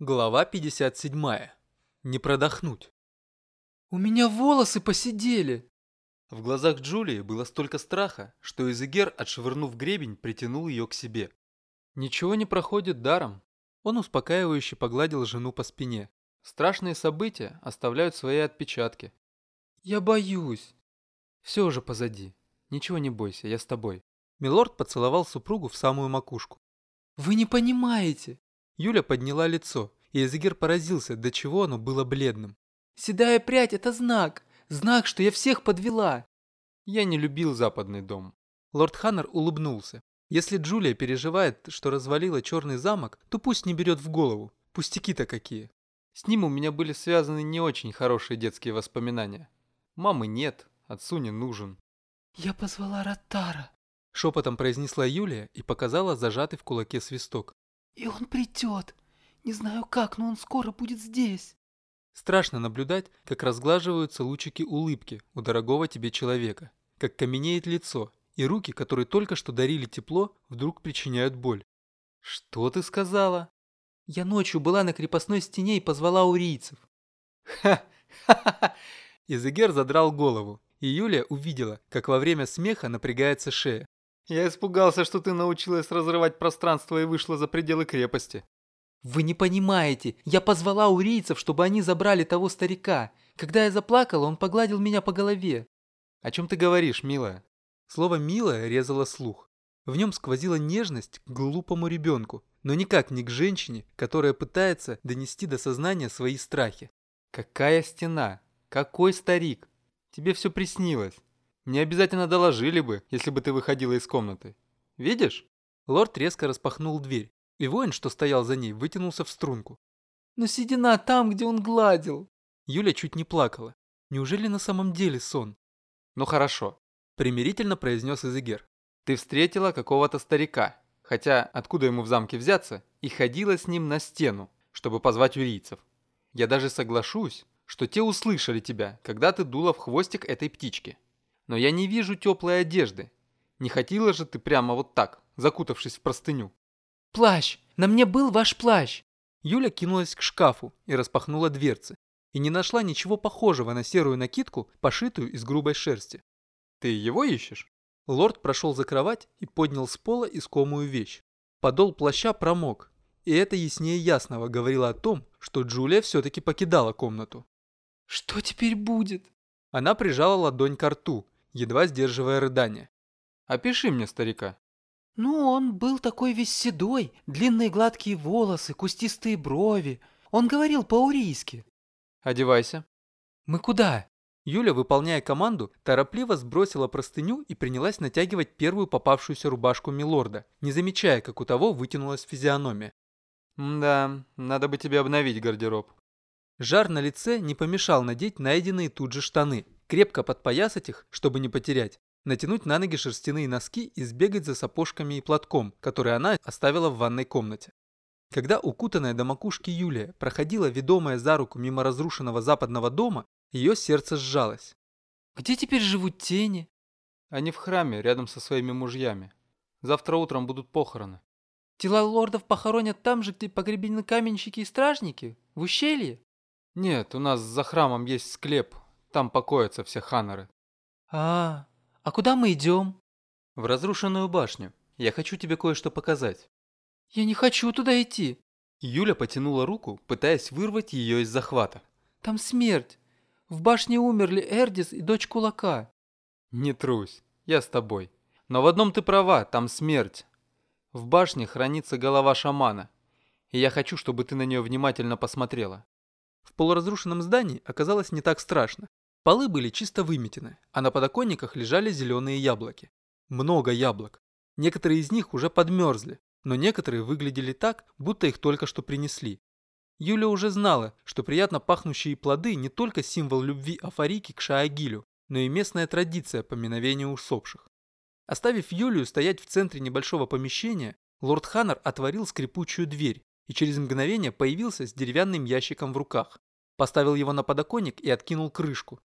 Глава 57. Не продохнуть. «У меня волосы посидели!» В глазах Джулии было столько страха, что Изегер, отшвырнув гребень, притянул ее к себе. Ничего не проходит даром. Он успокаивающе погладил жену по спине. Страшные события оставляют свои отпечатки. «Я боюсь!» «Все уже позади. Ничего не бойся, я с тобой». Милорд поцеловал супругу в самую макушку. «Вы не понимаете!» Юля подняла лицо, и Эзегер поразился, до чего оно было бледным. «Седая прядь – это знак! Знак, что я всех подвела!» Я не любил западный дом. Лорд Ханнер улыбнулся. Если Джулия переживает, что развалила черный замок, то пусть не берет в голову. Пустяки-то какие. С ним у меня были связаны не очень хорошие детские воспоминания. Мамы нет, отцу не нужен. «Я позвала Ротара», – шепотом произнесла Юлия и показала зажатый в кулаке свисток. И он придет. Не знаю как, но он скоро будет здесь. Страшно наблюдать, как разглаживаются лучики улыбки у дорогого тебе человека, как каменеет лицо, и руки, которые только что дарили тепло, вдруг причиняют боль. «Что ты сказала?» «Я ночью была на крепостной стене и позвала урийцев». «Ха-ха-ха!» Изегер задрал голову, и Юлия увидела, как во время смеха напрягается шея. Я испугался, что ты научилась разрывать пространство и вышла за пределы крепости. Вы не понимаете, я позвала урийцев, чтобы они забрали того старика. Когда я заплакала, он погладил меня по голове. О чем ты говоришь, милая? Слово «милая» резало слух. В нем сквозила нежность к глупому ребенку, но никак не к женщине, которая пытается донести до сознания свои страхи. Какая стена? Какой старик? Тебе все приснилось. Мне обязательно доложили бы, если бы ты выходила из комнаты. Видишь?» Лорд резко распахнул дверь, и воин, что стоял за ней, вытянулся в струнку. «Но седина там, где он гладил!» Юля чуть не плакала. Неужели на самом деле сон? «Ну хорошо», – примирительно произнес Изегер. «Ты встретила какого-то старика, хотя откуда ему в замке взяться, и ходила с ним на стену, чтобы позвать урийцев. Я даже соглашусь, что те услышали тебя, когда ты дула в хвостик этой птички но я не вижу теплой одежды. Не хотела же ты прямо вот так, закутавшись в простыню. Плащ! На мне был ваш плащ! Юля кинулась к шкафу и распахнула дверцы. И не нашла ничего похожего на серую накидку, пошитую из грубой шерсти. Ты его ищешь? Лорд прошел за кровать и поднял с пола искомую вещь. Подол плаща промок, и это яснее ясного говорило о том, что Джулия все-таки покидала комнату. «Что теперь будет?» Она прижала ладонь к рту, едва сдерживая рыдание. «Опиши мне старика». «Ну, он был такой весь седой, длинные гладкие волосы, кустистые брови. Он говорил по-урийски». «Одевайся». «Мы куда?» Юля, выполняя команду, торопливо сбросила простыню и принялась натягивать первую попавшуюся рубашку Милорда, не замечая, как у того вытянулась физиономия. «Да, надо бы тебе обновить гардероб». Жар на лице не помешал надеть найденные тут же штаны, крепко подпоясать их, чтобы не потерять, натянуть на ноги шерстяные носки и сбегать за сапожками и платком, который она оставила в ванной комнате. Когда укутанная до макушки Юлия проходила ведомая за руку мимо разрушенного западного дома, ее сердце сжалось. «Где теперь живут тени?» «Они в храме, рядом со своими мужьями. Завтра утром будут похороны». «Тела лордов похоронят там же, где погребены каменщики и стражники? В ущелье?» «Нет, у нас за храмом есть склеп, там покоятся все ханнеры. А, а куда мы идем? В разрушенную башню. Я хочу тебе кое-что показать. Я не хочу туда идти. Юля потянула руку, пытаясь вырвать ее из захвата. Там смерть. В башне умерли Эрдис и дочь кулака. Не трусь, я с тобой. Но в одном ты права, там смерть. В башне хранится голова шамана. И я хочу, чтобы ты на нее внимательно посмотрела. В полуразрушенном здании оказалось не так страшно. Полы были чисто выметены, а на подоконниках лежали зеленые яблоки. Много яблок. Некоторые из них уже подмерзли, но некоторые выглядели так, будто их только что принесли. Юля уже знала, что приятно пахнущие плоды не только символ любви Афарики к Шаагилю, но и местная традиция поминовения усопших. Оставив Юлию стоять в центре небольшого помещения, лорд Ханнер отворил скрипучую дверь и через мгновение появился с деревянным ящиком в руках. Поставил его на подоконник и откинул крышку.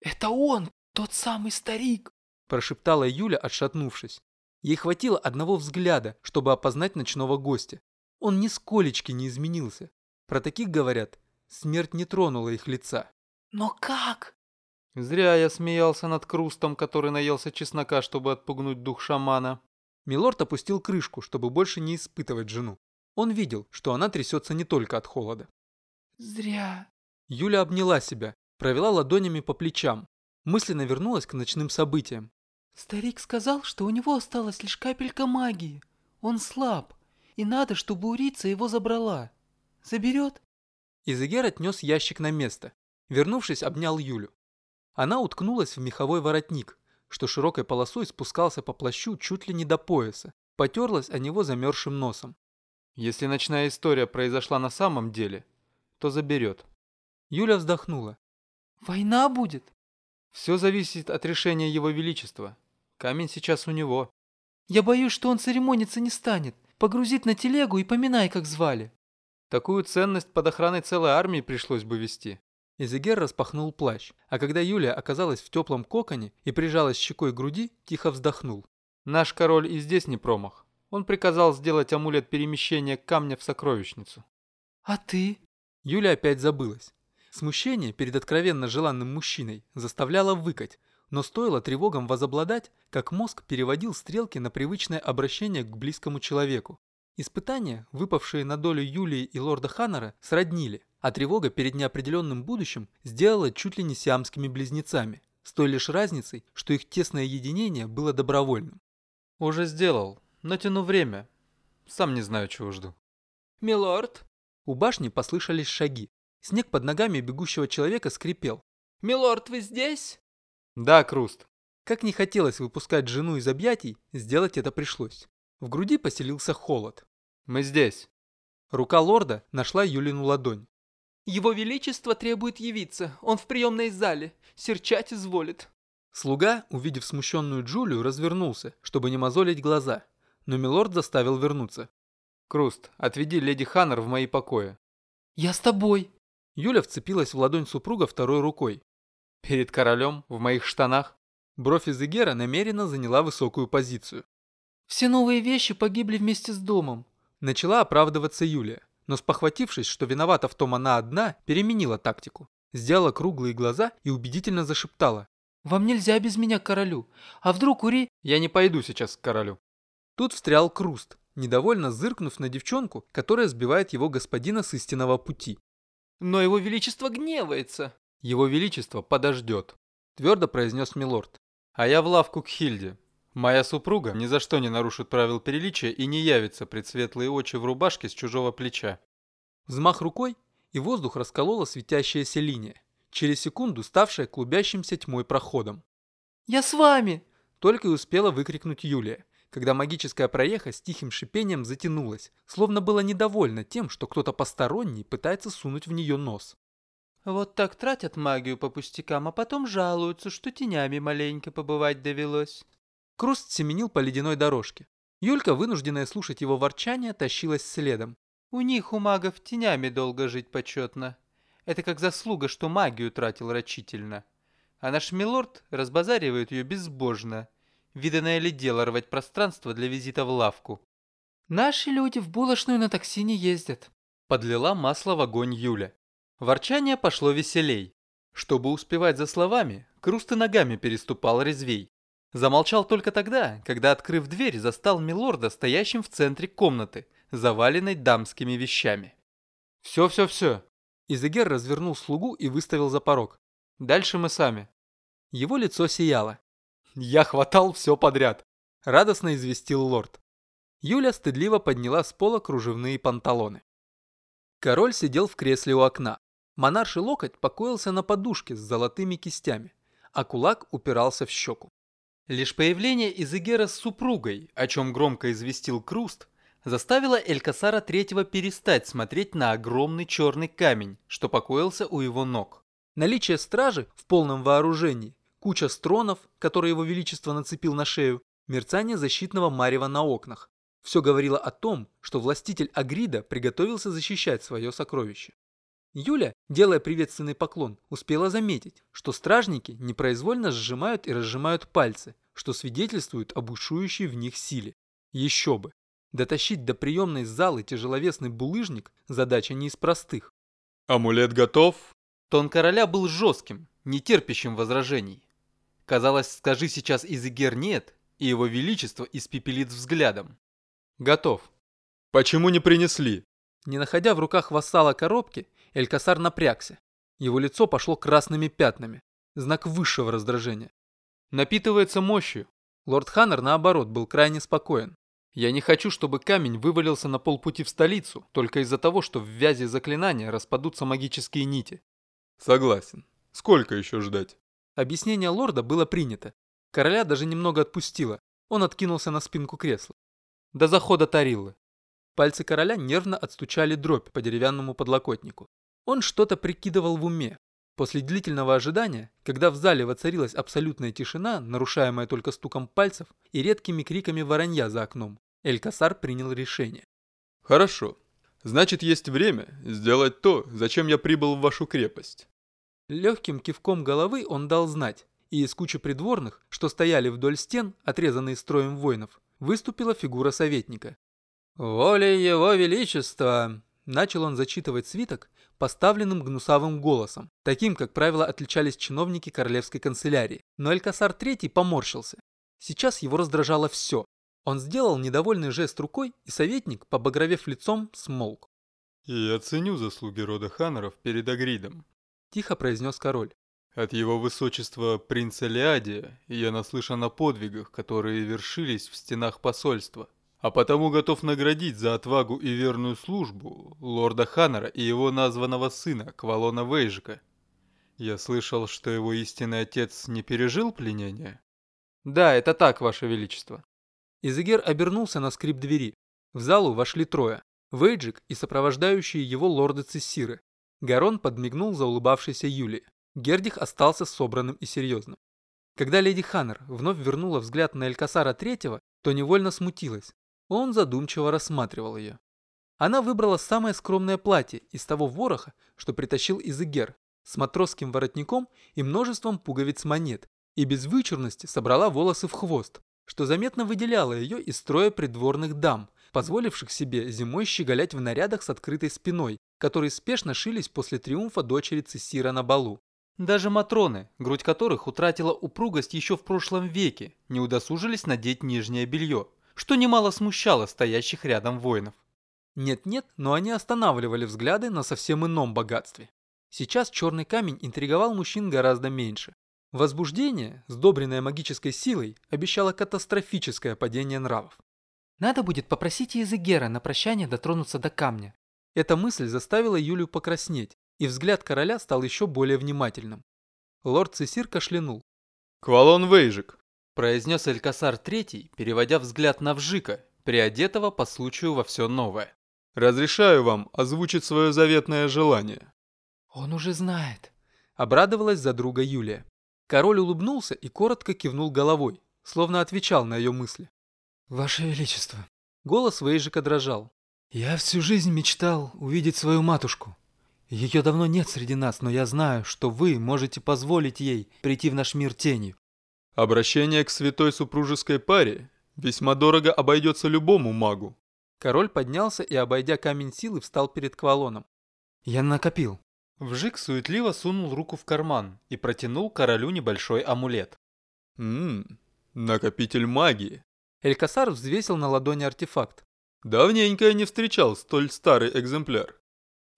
«Это он, тот самый старик!» прошептала Юля, отшатнувшись. Ей хватило одного взгляда, чтобы опознать ночного гостя. Он нисколечки не изменился. Про таких говорят, смерть не тронула их лица. «Но как?» Зря я смеялся над Крустом, который наелся чеснока, чтобы отпугнуть дух шамана. Милорд опустил крышку, чтобы больше не испытывать жену. Он видел, что она трясется не только от холода. «Зря». Юля обняла себя, провела ладонями по плечам, мысленно вернулась к ночным событиям. «Старик сказал, что у него осталась лишь капелька магии. Он слаб, и надо, чтобы Урица его забрала. Заберет?» Изегер отнес ящик на место. Вернувшись, обнял Юлю. Она уткнулась в меховой воротник, что широкой полосой спускался по плащу чуть ли не до пояса, потерлась о него замерзшим носом. Если ночная история произошла на самом деле, то заберет. Юля вздохнула. «Война будет?» «Все зависит от решения Его Величества. Камень сейчас у него». «Я боюсь, что он церемониться не станет. Погрузит на телегу и поминай, как звали». Такую ценность под охраной целой армии пришлось бы вести. Изегер распахнул плащ, а когда Юлия оказалась в теплом коконе и прижалась щекой к груди, тихо вздохнул. Наш король и здесь не промах. Он приказал сделать амулет перемещения камня в сокровищницу. «А ты?» Юля опять забылась. Смущение перед откровенно желанным мужчиной заставляло выкать, но стоило тревогам возобладать, как мозг переводил стрелки на привычное обращение к близкому человеку. Испытания, выпавшие на долю Юлии и лорда Ханнера, сроднили, а тревога перед неопределенным будущим сделала чуть ли не сиамскими близнецами, с той лишь разницей, что их тесное единение было добровольным. «Уже сделал. Натяну время. Сам не знаю, чего жду». «Милорд?» У башни послышались шаги. Снег под ногами бегущего человека скрипел. «Милорд, вы здесь?» «Да, Круст». Как не хотелось выпускать жену из объятий, сделать это пришлось. В груди поселился холод. «Мы здесь». Рука лорда нашла Юлину ладонь. «Его Величество требует явиться. Он в приемной зале. Серчать изволит». Слуга, увидев смущенную Джулию, развернулся, чтобы не мозолить глаза. Но милорд заставил вернуться. «Круст, отведи леди Ханнер в мои покои». «Я с тобой». Юля вцепилась в ладонь супруга второй рукой. «Перед королем? В моих штанах?» Бровь Изегера намеренно заняла высокую позицию. «Все новые вещи погибли вместе с домом. Начала оправдываться Юлия, но спохватившись, что виновата в том она одна, переменила тактику. Сделала круглые глаза и убедительно зашептала. «Вам нельзя без меня к королю. А вдруг Ури...» «Я не пойду сейчас к королю». Тут встрял Круст, недовольно зыркнув на девчонку, которая сбивает его господина с истинного пути. «Но его величество гневается». «Его величество подождет», твердо произнес милорд. «А я в лавку к Хильде. Моя супруга ни за что не нарушит правил приличия и не явится пред светлые очи в рубашке с чужого плеча. Взмах рукой, и воздух расколола светящаяся линия, через секунду ставшая клубящимся тьмой проходом. «Я с вами!» Только и успела выкрикнуть Юлия, когда магическая проеха с тихим шипением затянулась, словно была недовольна тем, что кто-то посторонний пытается сунуть в нее нос. «Вот так тратят магию по пустякам, а потом жалуются, что тенями маленько побывать довелось». Круст семенил по ледяной дорожке. Юлька, вынужденная слушать его ворчание, тащилась следом. «У них, у магов, тенями долго жить почетно. Это как заслуга, что магию тратил рачительно. А наш милорд разбазаривает ее безбожно. Виданное ли дело рвать пространство для визита в лавку?» «Наши люди в булочную на такси не ездят», — подлила масло в огонь Юля. Ворчание пошло веселей. Чтобы успевать за словами, Круст и ногами переступал резвей. Замолчал только тогда, когда, открыв дверь, застал милорда стоящим в центре комнаты, заваленной дамскими вещами. «Все-все-все!» Изегер развернул слугу и выставил за порог. «Дальше мы сами». Его лицо сияло. «Я хватал все подряд», — радостно известил лорд. Юля стыдливо подняла с пола кружевные панталоны. Король сидел в кресле у окна. Монарший локоть покоился на подушке с золотыми кистями, а кулак упирался в щеку. Лишь появление Изегера с супругой, о чем громко известил Круст, заставило Элькасара Третьего перестать смотреть на огромный черный камень, что покоился у его ног. Наличие стражи в полном вооружении, куча стронов, которые его величество нацепил на шею, мерцание защитного марева на окнах. Все говорило о том, что властитель Агрида приготовился защищать свое сокровище. Юля, делая приветственный поклон, успела заметить, что стражники непроизвольно сжимают и разжимают пальцы, что свидетельствует об ушующей в них силе. Еще бы. Дотащить до приемной залы тяжеловесный булыжник – задача не из простых. «Амулет готов?» Тон короля был жестким, не терпящим возражений. Казалось, скажи сейчас Изегер нет, и его величество испепелит взглядом. Готов. Почему не принесли? Не находя в руках вассала коробки, Элькасар напрягся. Его лицо пошло красными пятнами. Знак высшего раздражения. Напитывается мощью. Лорд Ханнер, наоборот, был крайне спокоен. Я не хочу, чтобы камень вывалился на полпути в столицу, только из-за того, что в вязи заклинания распадутся магические нити. Согласен. Сколько еще ждать? Объяснение лорда было принято. Короля даже немного отпустило. Он откинулся на спинку кресла. До захода Тариллы. Пальцы короля нервно отстучали дробь по деревянному подлокотнику. Он что-то прикидывал в уме. После длительного ожидания, когда в зале воцарилась абсолютная тишина, нарушаемая только стуком пальцев и редкими криками воронья за окном, Эль-Касар принял решение. «Хорошо. Значит, есть время сделать то, зачем я прибыл в вашу крепость». Легким кивком головы он дал знать, и из кучи придворных, что стояли вдоль стен, отрезанные строем воинов, выступила фигура советника. «Волей его величества!» Начал он зачитывать свиток, поставленным гнусавым голосом, таким, как правило, отличались чиновники королевской канцелярии. Но Элькасар III поморщился. Сейчас его раздражало все. Он сделал недовольный жест рукой, и советник, побагровев лицом, смолк. «Я ценю заслуги рода Ханнеров перед Агридом», – тихо произнес король. От его высочества принца Леадия я наслышан о подвигах, которые вершились в стенах посольства, а потому готов наградить за отвагу и верную службу лорда Ханнера и его названного сына, Квалона Вейжика. Я слышал, что его истинный отец не пережил пленения? Да, это так, ваше величество. Изегер обернулся на скрип двери. В залу вошли трое. Вейджик и сопровождающие его лорды Цессиры. Гарон подмигнул за улыбавшейся Юлии. Гердих остался собранным и серьезным. Когда леди Ханнер вновь вернула взгляд на Элькасара Третьего, то невольно смутилась. Он задумчиво рассматривал ее. Она выбрала самое скромное платье из того вороха, что притащил Изегер, с матросским воротником и множеством пуговиц монет, и без вычурности собрала волосы в хвост, что заметно выделяло ее из строя придворных дам, позволивших себе зимой щеголять в нарядах с открытой спиной, которые спешно шились после триумфа дочери Цессира на балу. Даже матроны, грудь которых утратила упругость еще в прошлом веке, не удосужились надеть нижнее белье, что немало смущало стоящих рядом воинов. Нет-нет, но они останавливали взгляды на совсем ином богатстве. Сейчас черный камень интриговал мужчин гораздо меньше. Возбуждение, сдобренное магической силой, обещало катастрофическое падение нравов. Надо будет попросить Езегера на прощание дотронуться до камня. Эта мысль заставила Юлию покраснеть, и взгляд короля стал еще более внимательным. Лорд Цесир кашлянул. «Квалон Вейжик», – произнес Элькасар Третий, переводя взгляд на Вжика, приодетого по случаю во все новое. «Разрешаю вам озвучить свое заветное желание». «Он уже знает», – обрадовалась за друга Юлия. Король улыбнулся и коротко кивнул головой, словно отвечал на ее мысли. «Ваше Величество». Голос Вейжика дрожал. «Я всю жизнь мечтал увидеть свою матушку. Ее давно нет среди нас, но я знаю, что вы можете позволить ей прийти в наш мир тенью. Обращение к святой супружеской паре весьма дорого обойдется любому магу. Король поднялся и, обойдя камень силы, встал перед Квалоном. Я накопил. Вжик суетливо сунул руку в карман и протянул королю небольшой амулет. Ммм, накопитель магии. Элькасар взвесил на ладони артефакт. Давненько я не встречал столь старый экземпляр.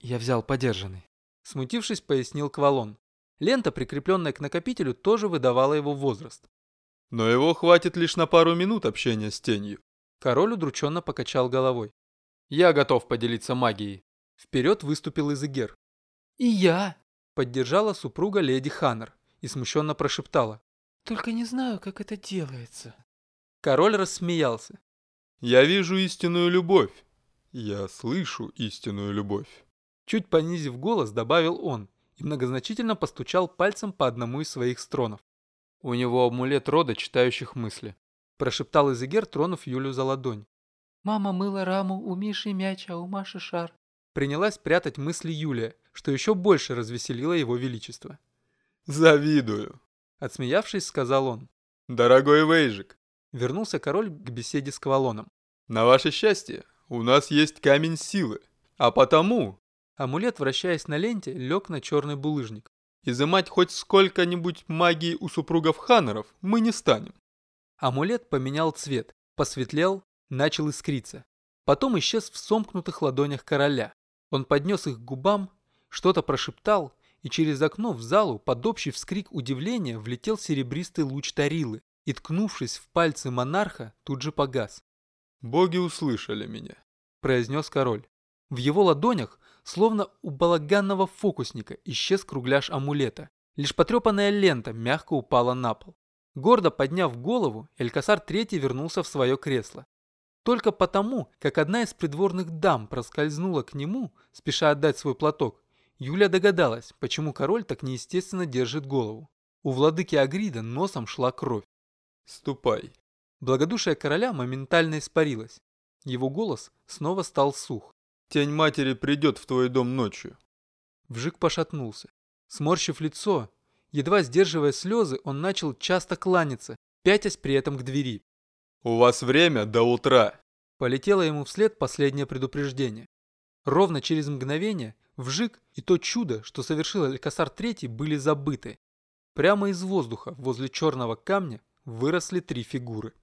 Я взял подержанный. Смутившись, пояснил Квалон. Лента, прикрепленная к накопителю, тоже выдавала его возраст. Но его хватит лишь на пару минут общения с тенью. Король удрученно покачал головой. Я готов поделиться магией. Вперед выступил Изегер. И я, поддержала супруга леди Ханнер и смущенно прошептала. Только не знаю, как это делается. Король рассмеялся. Я вижу истинную любовь. Я слышу истинную любовь. Чуть понизив голос, добавил он и многозначительно постучал пальцем по одному из своих стронов. У него амулет рода читающих мысли. Прошептал Изегер, тронув Юлю за ладонь. Мама мыла раму, у Миши мяч, а у Маши шар. Принялась прятать мысли Юлия, что еще больше развеселило его величество. «Завидую», — отсмеявшись, сказал он. «Дорогой Вейжик». Вернулся король к беседе с Квалоном. На ваше счастье, у нас есть камень силы, а потому Амулет, вращаясь на ленте, лег на черный булыжник. изымать хоть сколько-нибудь магии у супругов Ханнеров мы не станем. Амулет поменял цвет, посветлел, начал искриться. Потом исчез в сомкнутых ладонях короля. Он поднес их к губам, что-то прошептал, и через окно в залу под общий вскрик удивления влетел серебристый луч Тарилы и, ткнувшись в пальцы монарха, тут же погас. Боги услышали меня. произнес король. В его ладонях, словно у балаганного фокусника, исчез кругляш амулета. Лишь потрепанная лента мягко упала на пол. Гордо подняв голову, Элькасар III вернулся в свое кресло. Только потому, как одна из придворных дам проскользнула к нему, спеша отдать свой платок, Юля догадалась, почему король так неестественно держит голову. У владыки Агрида носом шла кровь. Ступай. Благодушие короля моментально испарилось. Его голос снова стал сух. Тень матери придет в твой дом ночью. Вжик пошатнулся. Сморщив лицо, едва сдерживая слезы, он начал часто кланяться, пятясь при этом к двери. У вас время до утра. Полетело ему вслед последнее предупреждение. Ровно через мгновение Вжик и то чудо, что совершил Алькасар III, были забыты. Прямо из воздуха возле черного камня выросли три фигуры.